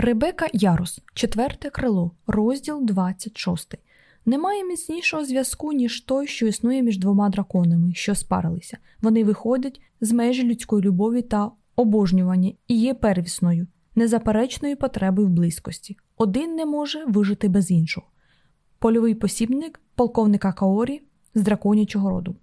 Ребека Ярус, четверте крило, розділ 26. Немає міцнішого зв'язку, ніж той, що існує між двома драконами, що спарилися. Вони виходять з межі людської любові та обожнювання і є первісною, незаперечною потребою в близькості. Один не може вижити без іншого. Польовий посібник полковника Каорі з драконячого роду.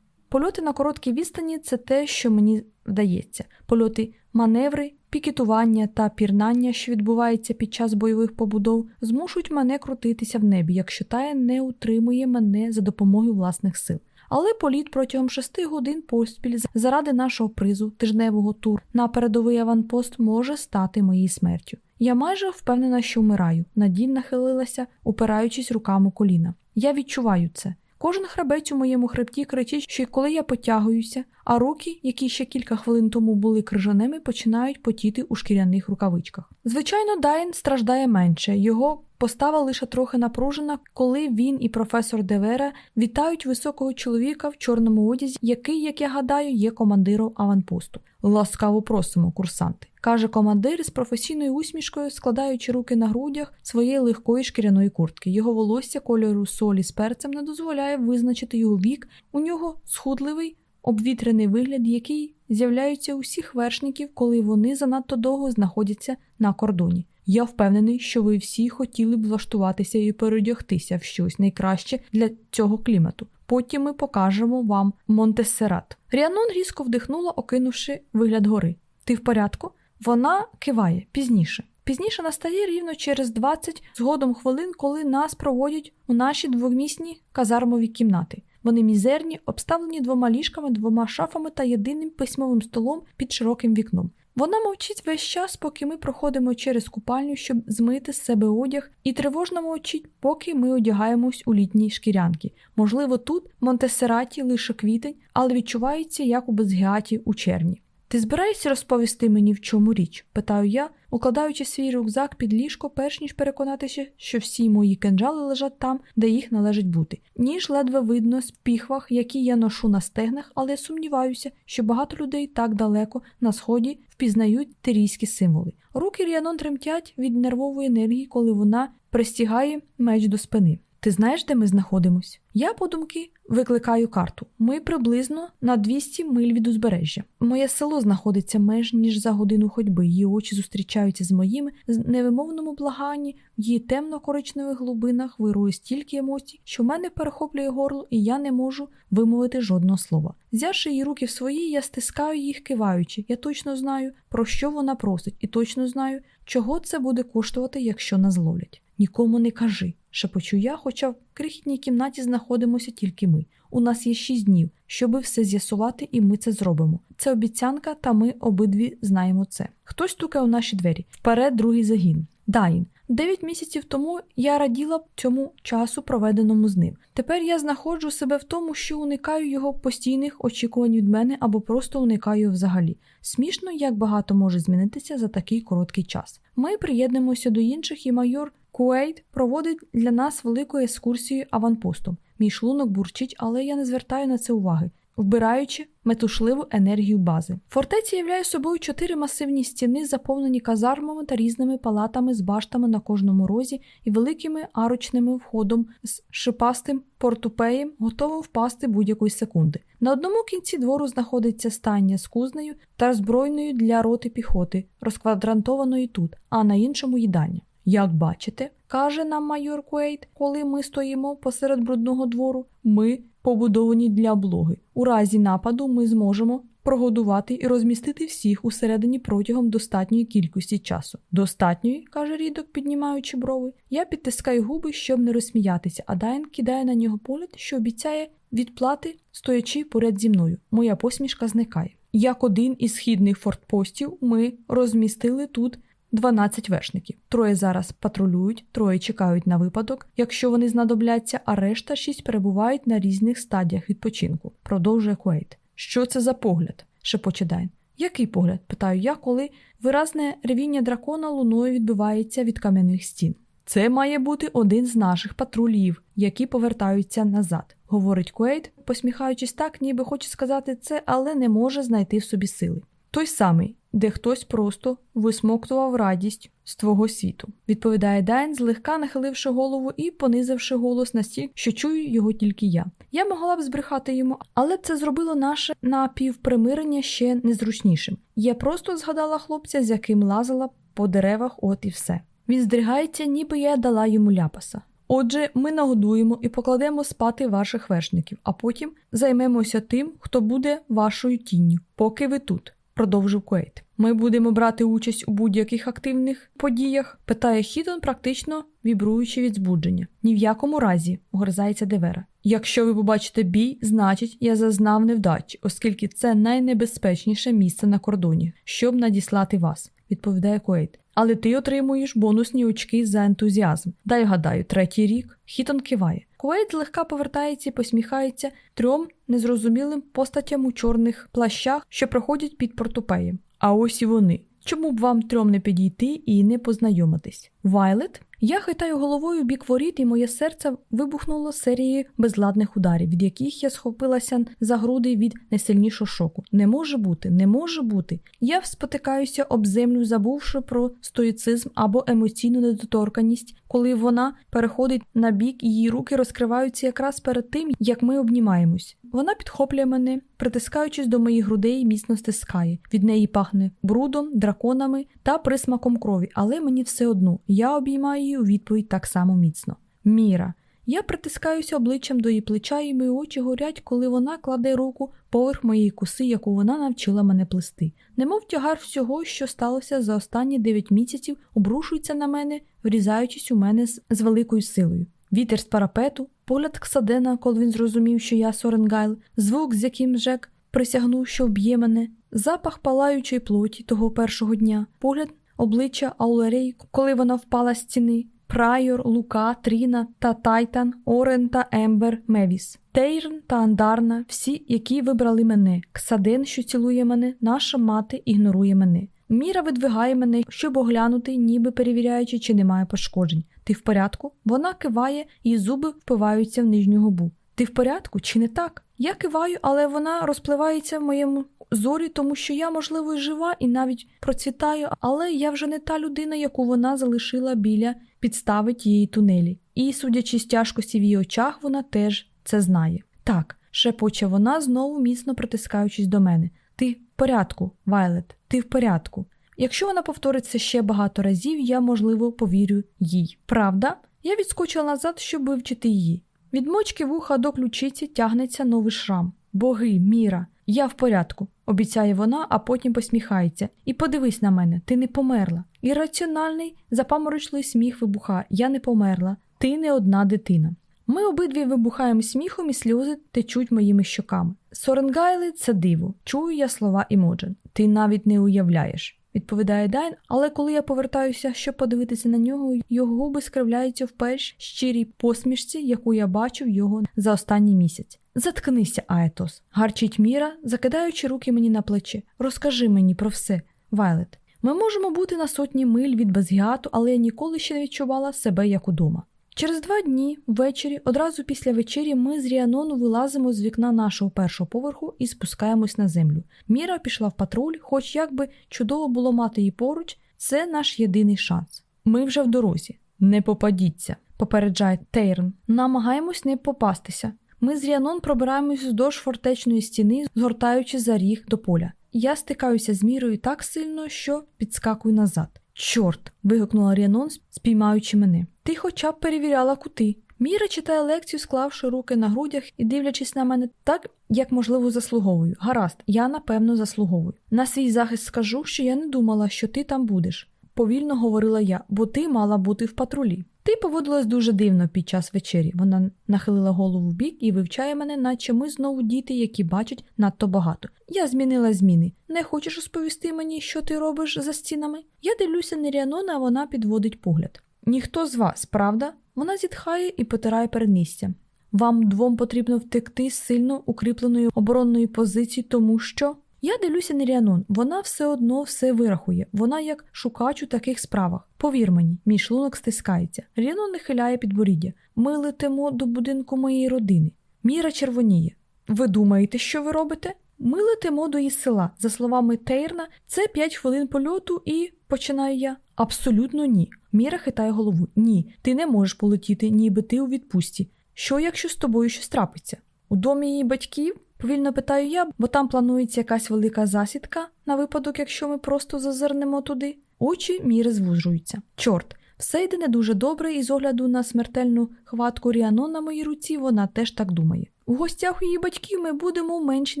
Польоти на короткій відстані це те, що мені вдається. Польоти маневри, пікетування та пірнання, що відбувається під час бойових побудов, змушують мене крутитися в небі, якщо тая не утримує мене за допомогою власних сил. Але політ протягом шести годин поспіль заради нашого призу, тижневого тур на передовий аванпост може стати моєю смертю. Я майже впевнена, що вмираю. Надін нахилилася, упираючись руками коліна. Я відчуваю це. Кожен хребець у моєму хребті кричить, що коли я потягуюся, а руки, які ще кілька хвилин тому були крижаними, починають потіти у шкіряних рукавичках. Звичайно, Дайн страждає менше, його постава лише трохи напружена, коли він і професор Девера вітають високого чоловіка в чорному одязі, який, як я гадаю, є командиром аванпосту. Ласкаво просимо, курсанти, каже командир з професійною усмішкою, складаючи руки на грудях своєї легкої шкіряної куртки. Його волосся кольору солі з перцем не дозволяє визначити його вік. У нього схудливий обвітрений вигляд, який з'являється у всіх вершників, коли вони занадто довго знаходяться на кордоні. Я впевнений, що ви всі хотіли б влаштуватися і переодягтися в щось найкраще для цього клімату. Потім ми покажемо вам Монтесерат. Ріанон різко вдихнула, окинувши вигляд гори. Ти в порядку? Вона киває пізніше. Пізніше настає рівно через 20 згодом хвилин, коли нас проводять у наші двомісні казармові кімнати. Вони мізерні, обставлені двома ліжками, двома шафами та єдиним письмовим столом під широким вікном. Вона мовчить весь час, поки ми проходимо через купальню, щоб змити з себе одяг, і тривожно мовчить, поки ми одягаємось у літній шкірянки. Можливо, тут в Монтесераті лише квітень, але відчувається як у Безгіаті у червні. Ти збираєшся розповісти мені, в чому річ? питаю я, укладаючи свій рюкзак під ліжко, перш ніж переконатися, що всі мої кинджали лежать там, де їх належить бути. Ніж ледве видно з піхвах, які я ношу на стегнах, але я сумніваюся, що багато людей так далеко на сході впізнають тирійські символи. Руки Ріанон тремтять від нервової енергії, коли вона пристігає меч до спини. Ти знаєш, де ми знаходимось? Я подумки викликаю карту. Ми приблизно на 200 миль від узбережжя. Моє село знаходиться меж ніж за годину ходьби. Її очі зустрічаються з моїми з невимовному благанні, в її темно-коричневих глибинах вирує стільки емоцій, що в мене перехоплює горло, і я не можу вимовити жодного слова. Взявши її руки в свої, я стискаю їх, киваючи. Я точно знаю, про що вона просить, і точно знаю, чого це буде коштувати, якщо нас зловлять. Нікому не кажи, шепочу я, хоча в крихітній кімнаті знаходимося тільки ми. У нас є шість днів, щоби все з'ясувати, і ми це зробимо. Це обіцянка, та ми обидві знаємо це. Хтось стукає у наші двері. Вперед, другий загін. Дайн. Дев'ять місяців тому я раділа цьому часу, проведеному з ним. Тепер я знаходжу себе в тому, що уникаю його постійних очікувань від мене або просто уникаю взагалі. Смішно, як багато може змінитися за такий короткий час. Ми приєднуємося до інших, і майор Куейт проводить для нас велику екскурсію аванпостом. Мій шлунок бурчить, але я не звертаю на це уваги, вбираючи метушливу енергію бази. Фортеця являє собою чотири масивні стіни, заповнені казармами та різними палатами з баштами на кожному розі і великими арочними входом з шипастим портупеєм, готовим впасти будь-якої секунди. На одному кінці двору знаходиться стання з кузнею та збройною для роти піхоти, розквадрантованої тут, а на іншому їдальня. Як бачите, каже нам майор Куейт, коли ми стоїмо посеред брудного двору, ми побудовані для облоги. У разі нападу ми зможемо прогодувати і розмістити всіх усередині протягом достатньої кількості часу. Достатньої, каже Рідок, піднімаючи брови. Я підтискаю губи, щоб не розсміятися, а Дайн кидає на нього погляд, що обіцяє відплати, стоячи поряд зі мною. Моя посмішка зникає. Як один із східних форпостів, ми розмістили тут 12 вершників. Троє зараз патрулюють, троє чекають на випадок, якщо вони знадобляться, а решта шість перебувають на різних стадіях відпочинку. Продовжує Куейт. Що це за погляд? шепоче Дайн. Який погляд? питаю я, коли виразне ревіння дракона луною відбивається від кам'яних стін. Це має бути один з наших патрулів, які повертаються назад, говорить Куейт, посміхаючись так, ніби хоче сказати це, але не може знайти в собі сили. Той самий де хтось просто висмоктував радість з твого світу, відповідає Дайн, злегка нахиливши голову і понизивши голос настільки, що чую його тільки я. Я могла б збрехати йому, але це зробило наше напівпримирення ще незручнішим. Я просто згадала хлопця, з яким лазила по деревах, от і все. Він здригається, ніби я дала йому ляпаса. Отже, ми нагодуємо і покладемо спати ваших вершників, а потім займемося тим, хто буде вашою тінню, поки ви тут, продовжив Куейт. Ми будемо брати участь у будь-яких активних подіях, питає Хітон, практично вібруючи від збудження. Ні в якому разі, огризається Девера. Якщо ви побачите бій, значить я зазнав невдачі, оскільки це найнебезпечніше місце на кордоні, щоб надіслати вас, відповідає Куейт але ти отримуєш бонусні очки за ентузіазм. Дай гадаю, третій рік Хітон киває. Куейт злегка повертається і посміхається трьом незрозумілим постатям у чорних плащах, що проходять під портупеєм. А ось і вони. Чому б вам трьом не підійти і не познайомитись? Вайлет? Я хитаю головою бік воріт, і моє серце вибухнуло серією безладних ударів, від яких я схопилася за груди від найсильнішого шоку. Не може бути, не може бути. Я спотикаюся об землю, забувши про стоїцизм або емоційну недоторканість, коли вона переходить на бік, її руки розкриваються якраз перед тим, як ми обнімаємось. Вона підхоплює мене, притискаючись до моїх грудей, міцно стискає. Від неї пахне брудом, драконами та присмаком крові, але мені все одно я обіймаю її у відповідь так само міцно. Міра. Я притискаюся обличчям до її плеча, і мої очі горять, коли вона кладе руку поверх моєї коси, яку вона навчила мене плести. Немов тягар всього, що сталося за останні дев'ять місяців, обрушується на мене, врізаючись у мене з, з великою силою. Вітер з парапету, погляд Ксадена, коли він зрозумів, що я Соренгайл, звук, з яким Жек присягнув, що вб'є мене, запах палаючої плоті того першого дня, погляд обличчя Аурелі, коли вона впала з стіни, Прайор, Лука, Тріна та Тайтан, Орен та Ембер, Мевіс, Тейрн та Андарна, всі, які вибрали мене, Ксаден, що цілує мене, наша мати ігнорує мене. Міра відсуває мене, щоб оглянути, ніби перевіряючи, чи немає пошкоджень. Ти в порядку? Вона киває, і зуби впиваються в нижню губу. Ти в порядку чи не так? Я киваю, але вона розпливається в моєму зорі, тому що я, можливо, і жива і навіть процвітаю, але я вже не та людина, яку вона залишила біля підстави тієї тунелі. І, судячи з тяжкості в її очах, вона теж це знає. Так, шепоче вона, знову міцно притискаючись до мене. Ти в порядку, Вайлет, ти в порядку. Якщо вона повториться ще багато разів, я, можливо, повірю їй. Правда? Я відскочила назад, щоб вивчити її. Від мочки вуха до ключиці тягнеться новий шрам. Боги, міра, я в порядку, обіцяє вона, а потім посміхається. І подивись на мене, ти не померла. Ірраціональний, запаморочливий сміх вибуха. Я не померла, ти не одна дитина. Ми обидві вибухаємо сміхом і сльози течуть моїми щоками. Соренгайли це диво. Чую я слова Імоджен. Ти навіть не уявляєш відповідає Дайн, але коли я повертаюся, щоб подивитися на нього, його губи скривляються в перш щирій посмішці, яку я бачив його за останній місяць. Заткнися, Аетос, гарчить Міра, закидаючи руки мені на плечі. Розкажи мені про все, Вайлет. Ми можемо бути на сотні миль від Безгіату, але я ніколи ще не відчувала себе як удома. Через два дні ввечері, одразу після вечері, ми з Ріанону вилазимо з вікна нашого першого поверху і спускаємось на землю. Міра пішла в патруль, хоч як би чудово було мати її поруч, це наш єдиний шанс. Ми вже в дорозі. Не попадіться, попереджає Тейрн. Намагаємось не попастися. Ми з Ріанон пробираємось вздовж фортечної стіни, згортаючи за ріг до поля. Я стикаюся з мірою так сильно, що підскакую назад. Чорт. вигукнула Ріанон, спіймаючи мене. Ти хоча б перевіряла кути. Міра читає лекцію, склавши руки на грудях і дивлячись на мене так, як можливо заслуговую. Гаразд, я напевно заслуговую. На свій захист скажу, що я не думала, що ти там будеш, повільно говорила я, бо ти мала бути в патрулі. Ти поводилась дуже дивно під час вечері. Вона нахилила голову в бік і вивчає мене, наче ми знову діти, які бачать надто багато. Я змінила зміни. Не хочеш розповісти мені, що ти робиш за стінами? Я дивлюся на Ріанона, а вона підводить погляд. Ніхто з вас, правда? Вона зітхає і потирає передмістя. Вам двом потрібно втекти з сильно укріпленої оборонної позиції, тому що. Я дивлюся на Ріанон, вона все одно все вирахує, вона як шукач у таких справах. Повір мені, мій шлунок стискається. Ріанон не хиляє підборіддя. Ми летимо до будинку моєї родини. Міра червоніє. Ви думаєте, що ви робите? Ми летимо до її села. За словами Тейрна, це 5 хвилин польоту і починаю я. Абсолютно ні. Міра хитає голову. Ні, ти не можеш полетіти, ніби ти у відпустці. Що, якщо з тобою щось трапиться? У домі її батьків? Повільно питаю я, бо там планується якась велика засідка на випадок, якщо ми просто зазирнемо туди. Очі міри звужуються. Чорт, все йде не дуже добре, і з огляду на смертельну хватку Ріано на моїй руці вона теж так думає. У гостях у її батьків ми будемо в меншій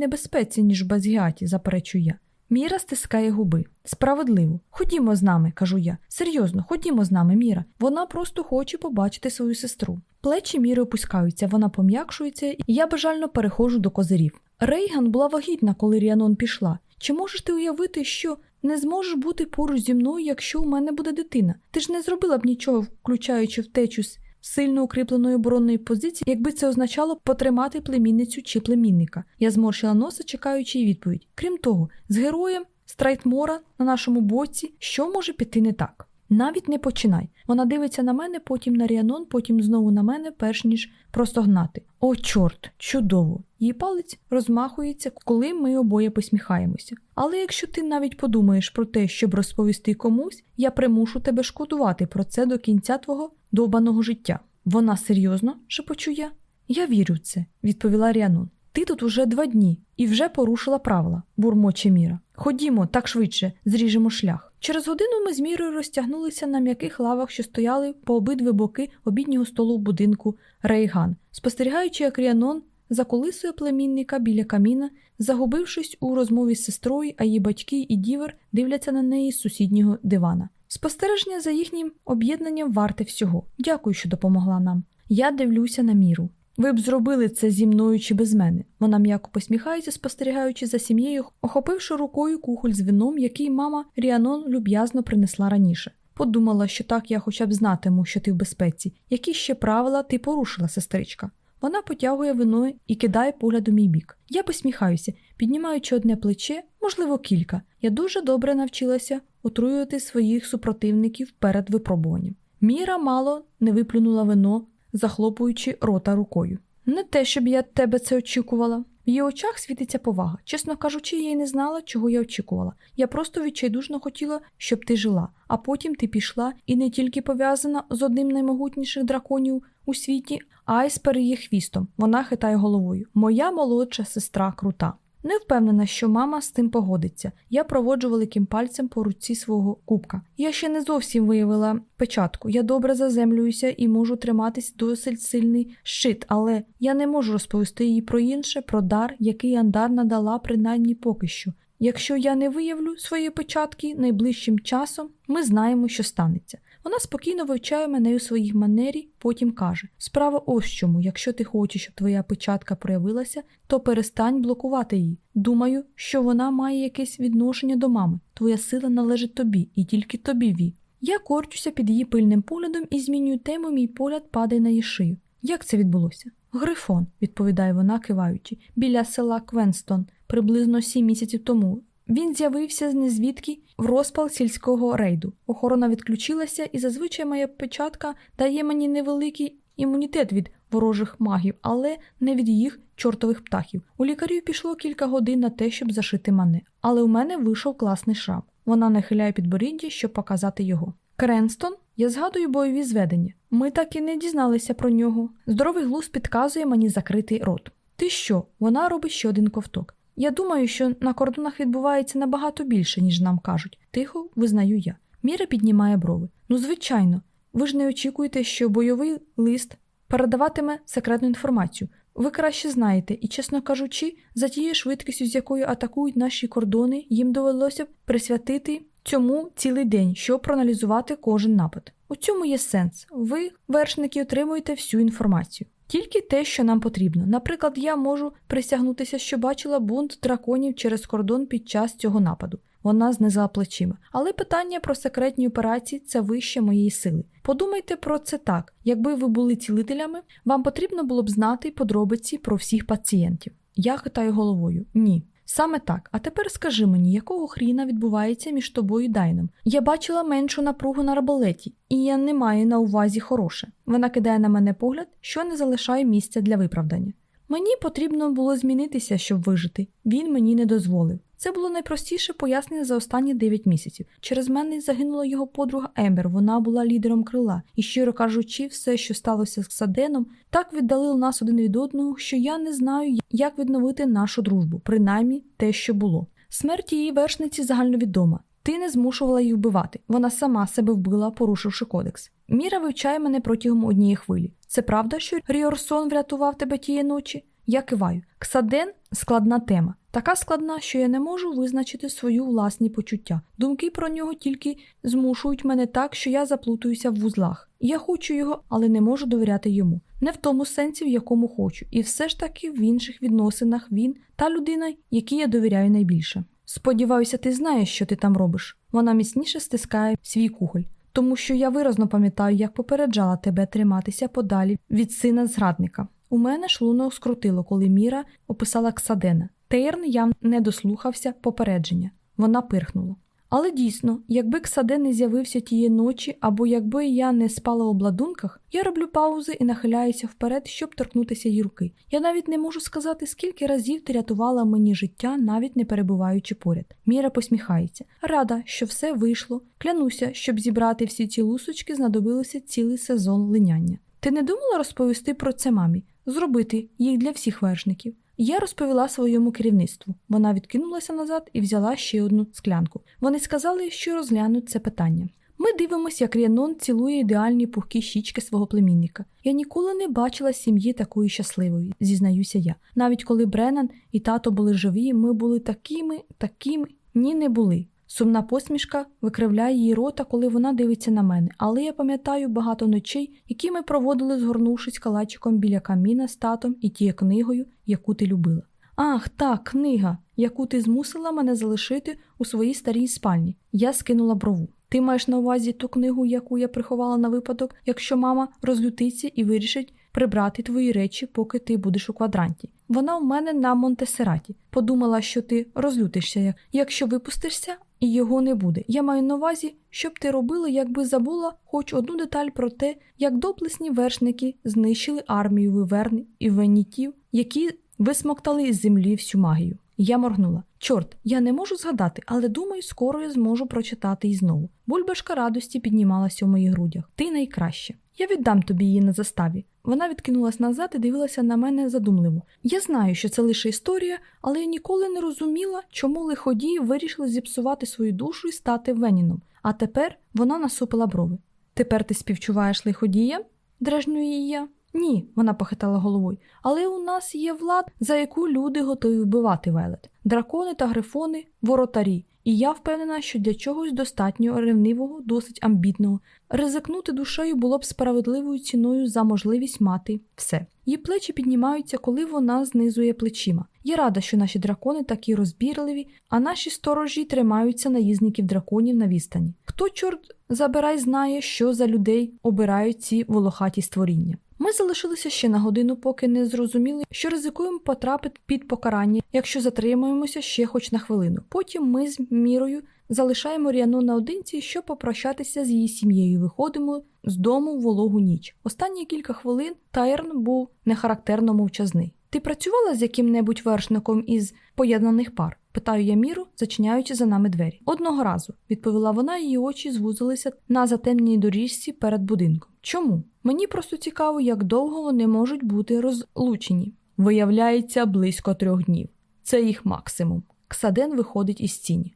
небезпеці, ніж в Базгіаті, заперечую я. Міра стискає губи. Справедливо. Ходімо з нами, кажу я. Серйозно, ходімо з нами, Міра. Вона просто хоче побачити свою сестру. Плечі Міри опускаються, вона пом'якшується, і я бажально переходжу до козирів. Рейган була вагітна, коли Ріанон пішла. Чи можеш ти уявити, що не зможеш бути поруч зі мною, якщо у мене буде дитина? Ти ж не зробила б нічого, включаючи втечу з сильно укріпленої оборонної позиції, якби це означало потримати племінницю чи племінника. Я зморщила носа, чекаючи відповідь. Крім того, з героєм Страйтмора на нашому боці, що може піти не так? Навіть не починай. Вона дивиться на мене, потім на Ріанон, потім знову на мене, перш ніж просто гнати. О, чорт, чудово! Її палець розмахується, коли ми обоє посміхаємося. Але якщо ти навіть подумаєш про те, щоб розповісти комусь, я примушу тебе шкодувати про це до кінця твого довбаного життя. Вона серйозно? шепочу я. Я вірю в це, відповіла Ріанон. Ти тут уже два дні і вже порушила правила, бурмоче Міра. Ходімо, так швидше, зріжемо шлях. Через годину ми з Мірою розтягнулися на м'яких лавах, що стояли по обидві боки обіднього столу в будинку Рейган, спостерігаючи, як Ріанон заколисує племінника біля каміна, загубившись у розмові з сестрою, а її батьки і дівер дивляться на неї з сусіднього дивана. Спостереження за їхнім об'єднанням варте всього. Дякую, що допомогла нам. Я дивлюся на Міру. Ви б зробили це зі мною чи без мене. Вона м'яко посміхається, спостерігаючи за сім'єю, охопивши рукою кухоль з вином, який мама Ріанон люб'язно принесла раніше. Подумала, що так я хоча б знатиму, що ти в безпеці. Які ще правила ти порушила, сестричка? Вона потягує вино і кидає погляд у мій бік. Я посміхаюся, піднімаючи одне плече, можливо, кілька. Я дуже добре навчилася отруювати своїх супротивників перед випробуванням. Міра мало не виплюнула вино захлопуючи рота рукою. Не те, щоб я тебе це очікувала. В її очах світиться повага. Чесно кажучи, я й не знала, чого я очікувала. Я просто відчайдушно хотіла, щоб ти жила, а потім ти пішла і не тільки пов'язана з одним наймогутніших драконів у світі, а й з переїхвістом. Вона хитає головою. Моя молодша сестра крута. Не впевнена, що мама з тим погодиться. Я проводжу великим пальцем по руці свого кубка. Я ще не зовсім виявила печатку. Я добре заземлююся і можу триматись досить сильний щит, але я не можу розповісти їй про інше, про дар, який Андар надала принаймні поки що. Якщо я не виявлю свої печатки найближчим часом, ми знаємо, що станеться. Вона спокійно вивчає мене у своїх манері, потім каже: Справа ось чому, якщо ти хочеш, щоб твоя печатка проявилася, то перестань блокувати її. Думаю, що вона має якесь відношення до мами. Твоя сила належить тобі і тільки тобі ві. Я корчуся під її пильним поглядом і змінюю тему, мій погляд падає на її шию. Як це відбулося? Грифон, відповідає вона, киваючи, біля села Квенстон, приблизно сім місяців тому. Він з'явився з незвідки в розпал сільського рейду. Охорона відключилася, і зазвичай моя печатка дає мені невеликий імунітет від ворожих магів, але не від їх чортових птахів. У лікарів пішло кілька годин на те, щоб зашити мене, але у мене вийшов класний шрам. Вона нахиляє підборіддя, щоб показати його. Кренстон, я згадую бойові зведення. Ми так і не дізналися про нього. Здоровий глузд підказує мені закритий рот. Ти що? Вона робить ще один ковток. Я думаю, що на кордонах відбувається набагато більше, ніж нам кажуть. Тихо визнаю я. Міра піднімає брови. Ну, звичайно, ви ж не очікуєте, що бойовий лист передаватиме секретну інформацію. Ви краще знаєте, і, чесно кажучи, за тією швидкістю, з якою атакують наші кордони, їм довелося б присвятити цьому цілий день, щоб проаналізувати кожен напад. У цьому є сенс. Ви, вершники, отримуєте всю інформацію. Тільки те, що нам потрібно. Наприклад, я можу присягнутися, що бачила бунт драконів через кордон під час цього нападу. Вона знизила плечима. Але питання про секретні операції це вище моєї сили. Подумайте про це так: якби ви були цілителями, вам потрібно було б знати подробиці про всіх пацієнтів. Я хитаю головою. Ні. Саме так. А тепер скажи мені, якого хріна відбувається між тобою і Дайном? Я бачила меншу напругу на раболеті, і я не маю на увазі хороше. Вона кидає на мене погляд, що не залишає місця для виправдання. Мені потрібно було змінитися, щоб вижити. Він мені не дозволив. Це було найпростіше пояснення за останні 9 місяців. Через мене загинула його подруга Ембер. Вона була лідером крила, і, щиро кажучи, все, що сталося з Саденом, так віддалило нас один від одного, що я не знаю, як відновити нашу дружбу, принаймні те, що було. Смерть її вершниці загальновідома. Ти не змушувала її вбивати. Вона сама себе вбила, порушивши кодекс. Міра вивчає мене протягом однієї хвилі. Це правда, що Ріорсон врятував тебе тієї ночі? Я киваю. Ксаден складна тема. Така складна, що я не можу визначити свою власні почуття. Думки про нього тільки змушують мене так, що я заплутуюся в вузлах. Я хочу його, але не можу довіряти йому. Не в тому сенсі, в якому хочу. І все ж таки в інших відносинах він та людина, якій я довіряю найбільше. Сподіваюся, ти знаєш, що ти там робиш. Вона міцніше стискає свій кухоль, тому що я виразно пам'ятаю, як попереджала тебе триматися подалі від сина зрадника. У мене шлунок скрутило, коли Міра описала Ксадена. Тейрн я не дослухався попередження. Вона пирхнула. Але дійсно, якби Ксаден не з'явився тієї ночі, або якби я не спала в обладунках, я роблю паузи і нахиляюся вперед, щоб торкнутися її руки. Я навіть не можу сказати, скільки разів ти рятувала мені життя, навіть не перебуваючи поряд. Міра посміхається. Рада, що все вийшло. Клянуся, щоб зібрати всі ці лусочки, знадобилося цілий сезон линяння. Ти не думала розповісти про це мамі, зробити їх для всіх вершників? Я розповіла своєму керівництву. Вона відкинулася назад і взяла ще одну склянку. Вони сказали, що розглянуть це питання. Ми дивимося, як Ріанон цілує ідеальні пухкі щічки свого племінника. Я ніколи не бачила сім'ї такої щасливої, зізнаюся я. Навіть коли Бреннан і тато були живі, ми були такими, такими. Ні, не були. Сумна посмішка викривляє її рота, коли вона дивиться на мене, але я пам'ятаю багато ночей, які ми проводили, згорнувшись калачиком біля каміна з татом і тією книгою, яку ти любила. Ах, та книга, яку ти змусила мене залишити у своїй старій спальні. Я скинула брову. Ти маєш на увазі ту книгу, яку я приховала на випадок, якщо мама розлютиться і вирішить прибрати твої речі, поки ти будеш у квадранті. Вона в мене на Монтесераті. Подумала, що ти розлютишся, якщо випустишся, і його не буде. Я маю на увазі, що б ти робила, якби забула хоч одну деталь про те, як доблесні вершники знищили армію виверн і венітів, які висмоктали з землі всю магію. Я моргнула. Чорт, я не можу згадати, але думаю, скоро я зможу прочитати її знову. Бульбашка радості піднімалася у моїх грудях. Ти найкраще. Я віддам тобі її на заставі. Вона відкинулась назад і дивилася на мене задумливо. Я знаю, що це лише історія, але я ніколи не розуміла, чому лиходії вирішили зіпсувати свою душу і стати Веніном. А тепер вона насупила брови. Тепер ти співчуваєш лиходія? дражню її я. Ні, вона похитала головою. Але у нас є влад, за яку люди готові вбивати велет. Дракони та грифони воротарі. І я впевнена, що для чогось достатньо ревнивого, досить амбітного. Ризикнути душею було б справедливою ціною за можливість мати все. Її плечі піднімаються, коли вона знизує плечима. Я рада, що наші дракони такі розбірливі, а наші сторожі тримаються наїзників драконів на відстані. Хто, чорт забирай, знає, що за людей обирають ці волохаті створіння. Ми залишилися ще на годину, поки не зрозуміли, що ризикуємо потрапити під покарання, якщо затримуємося ще хоч на хвилину. Потім ми з мірою залишаємо Ріану наодинці, щоб попрощатися з її сім'єю. Виходимо з дому в вологу ніч. Останні кілька хвилин Тайрн був нехарактерно мовчазний. Ти працювала з яким-небудь вершником із поєднаних пар? Питаю я міру, зачиняючи за нами двері. Одного разу, відповіла вона, її очі звузилися на затемній доріжці перед будинком. Чому? Мені просто цікаво, як довго вони можуть бути розлучені. Виявляється, близько трьох днів. Це їх максимум. Ксаден виходить із тіні.